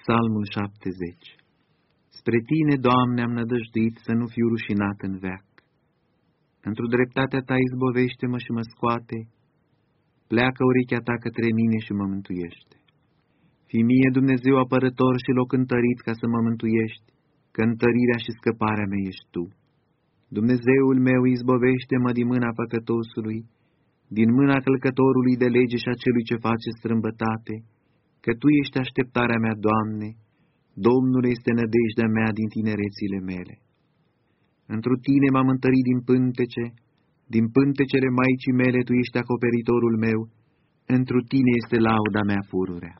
Psalmul 70 Spre Tine, Doamne, am nădăjduit să nu fiu rușinat în veac. Într-o dreptatea Ta izbovește-mă și mă scoate, pleacă urechea Ta către mine și mă mântuiește. Fii mie Dumnezeu apărător și loc întărit ca să mă mântuiești, că întărirea și scăparea mea ești Tu. Dumnezeul meu izbovește-mă din mâna păcătosului, din mâna călcătorului de lege și a celui ce face strâmbătate, că Tu ești așteptarea mea, Doamne, Domnul este nădejdea mea din tinerețile mele. Întru Tine m-am întărit din pântece, din pântecele Maicii mele Tu ești acoperitorul meu, întru Tine este lauda mea fururea.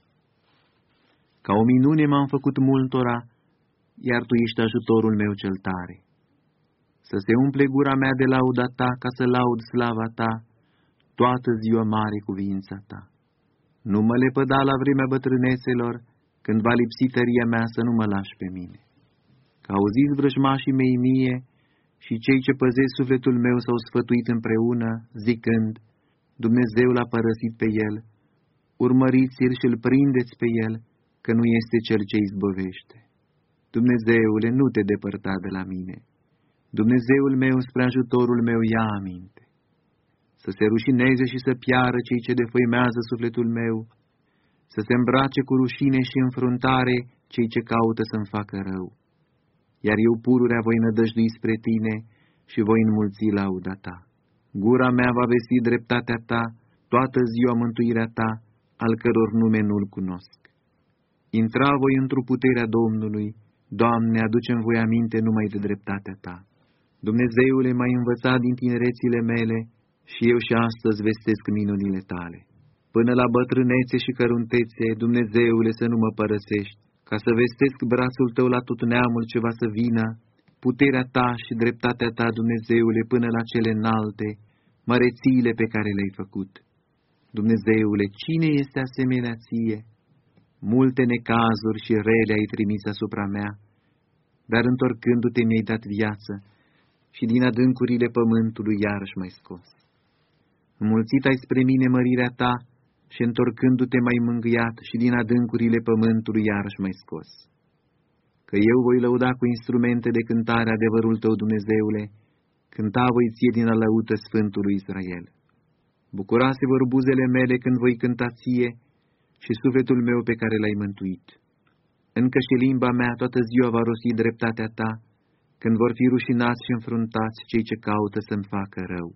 Ca o minune m-am făcut multora, iar Tu ești ajutorul meu cel tare. Să se umple gura mea de lauda Ta, ca să laud slava Ta, toată ziua mare cuvința Ta. Nu mă lepăda la vremea bătrânețelor, când va lipsi tăria mea să nu mă lași pe mine. Că auziți vrăjmașii mei mie și cei ce păzesc sufletul meu s-au sfătuit împreună, zicând, Dumnezeu l-a părăsit pe el, urmăriți-l și-l prindeți pe el, că nu este cel ce izbăvește. Dumnezeule, nu te depărta de la mine. Dumnezeul meu spre ajutorul meu ia aminte să se rușineze și să piară cei ce defăimează sufletul meu, să se îmbrace cu rușine și înfruntare cei ce caută să-mi facă rău. Iar eu pururea voi nădăjdui spre tine și voi înmulți lauda ta. Gura mea va vesti dreptatea ta, toată ziua mântuirea ta, al căror nume nu-l cunosc. Intra voi într-o puterea Domnului, Doamne, aducem voi aminte numai de dreptatea ta. Dumnezeule, m-ai învățat din tinerețile mele, și eu și astăzi vestesc minunile tale. Până la bătrânețe și căruntețe, Dumnezeule, să nu mă părăsești, ca să vestesc brațul tău la tot neamul ce va să vină, puterea ta și dreptatea ta, Dumnezeule, până la cele înalte, mărețiile pe care le-ai făcut. Dumnezeule, cine este asemenea ție? Multe necazuri și rele ai trimis asupra mea, dar întorcându-te mi-ai dat viață și din adâncurile pământului iarăși mai scos. Înmulțit ai spre mine mărirea ta și întorcându-te mai mângâiat și din adâncurile pământului iarăși mai scos. Că eu voi lăuda cu instrumente de cântare adevărul tău, Dumnezeule, cânta voi ție din alăută Sfântului Israel. Bucurase vor buzele mele când voi cânta ție și sufletul meu pe care l-ai mântuit. Încă și limba mea toată ziua va rosti dreptatea ta, când vor fi rușinați și înfruntați cei ce caută să-mi facă rău.